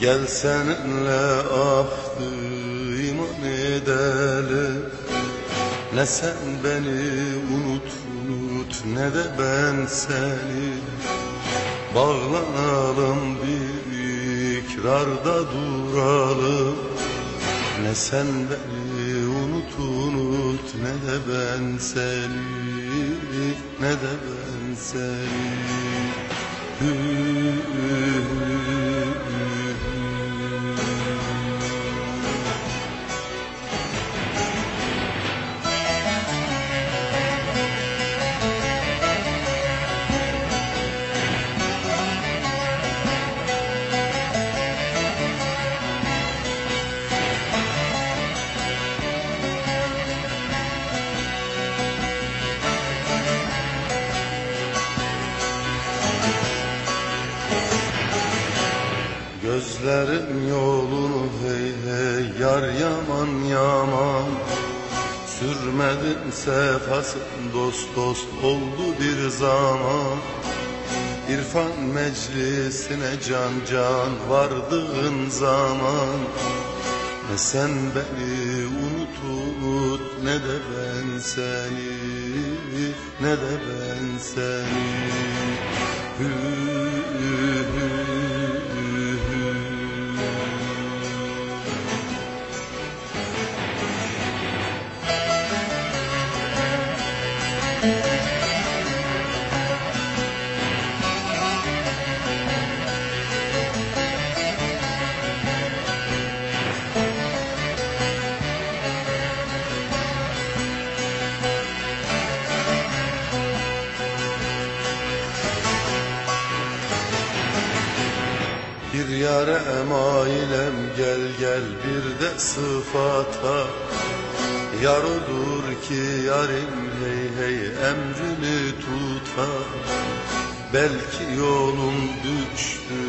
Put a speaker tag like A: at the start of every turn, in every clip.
A: Gel seninle ahdı iman edelim Ne sen beni unut unut ne de ben seni. Bağlanalım bir ikrarda duralım. Ne sen beni unut unut ne de ben seni. Ne de ben seni. Hü, hü, hü, Gözlerim yolunu hey hey yar yaman yaman. Sürmedim sefasın dost dost oldu bir zaman. İrfan meclisine can can vardığın zaman. Ne sen beni unut ne de ben seni Ne de ben seni Bir yare emailem gel gel bir de sıfata Yar olur ki yarim hey hey emrini tutar. Belki yolum düştü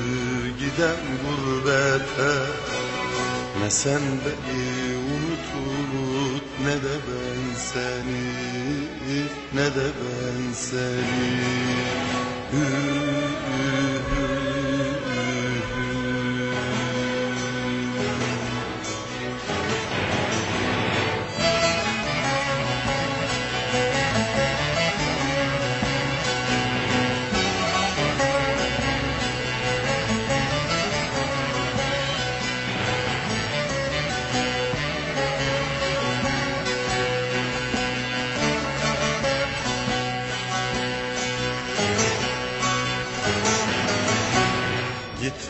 A: giden gurbete. Ne sen beni unut unut ne de ben seni Ne de ben seni. Hü,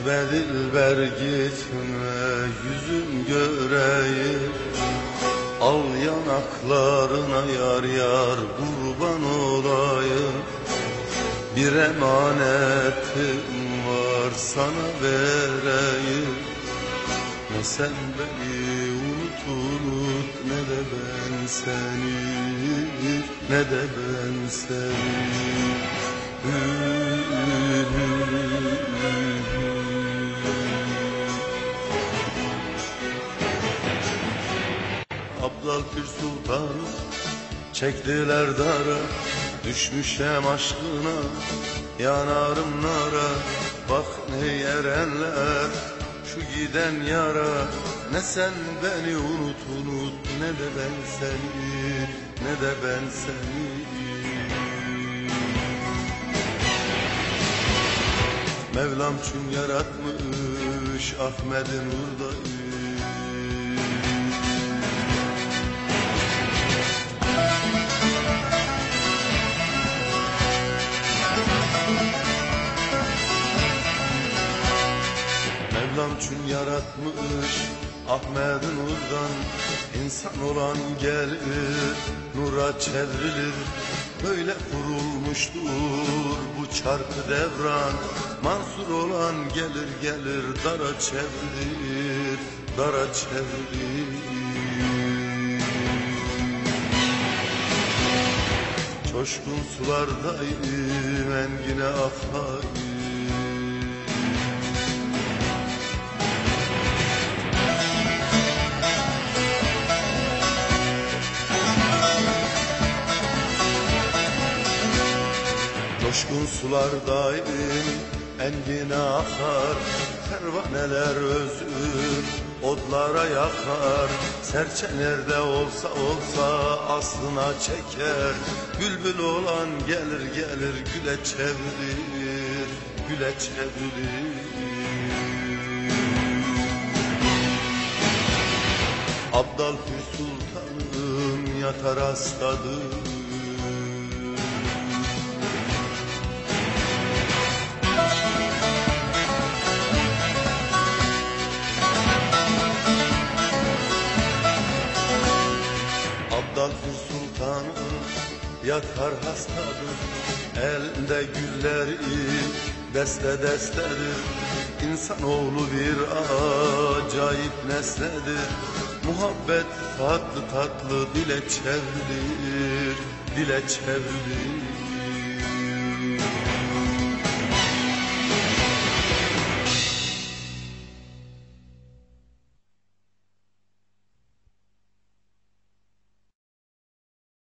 A: Gitme dilber gitme yüzüm göreyim. Al yanaklarına yar yar kurban olayım. Bir emanetim var sana vereyim. Ne sen beni unut unut ne de ben seni Ne de ben seni. Hü, hü, hü, hü. Abdal Pir Sultan'ı çektiler dara Düşmüşem aşkına yanarım nara Bak ne yerenler şu giden yara Ne sen beni unut unut ne de ben seni Ne de ben seni Mevlam çün yaratmış Ahmet'in hurdayı Çün yaratmış Ahmet'in nurdan insan olan gelir. Nura çevrilir Böyle kurulmuştur. Bu çarkı devran Mansur olan gelir gelir dara çevirir Dara çevirir Coşkun sulardayım engine akayım Coşkun sulardayım engine akar. Pervaneler özür Odlara yakar. Serçe nerede olsa olsa aslına çeker. Bülbül olan gelir gelir güle çevirir Güle çevirir Abdal Pür Sultanım yatar hastadır yatar hastadır Elde gülleri deste destedir. İnsanoğlu bir acayip nesnedir. Muhabbet tatlı tatlı dile çevrilir Dile çevrilir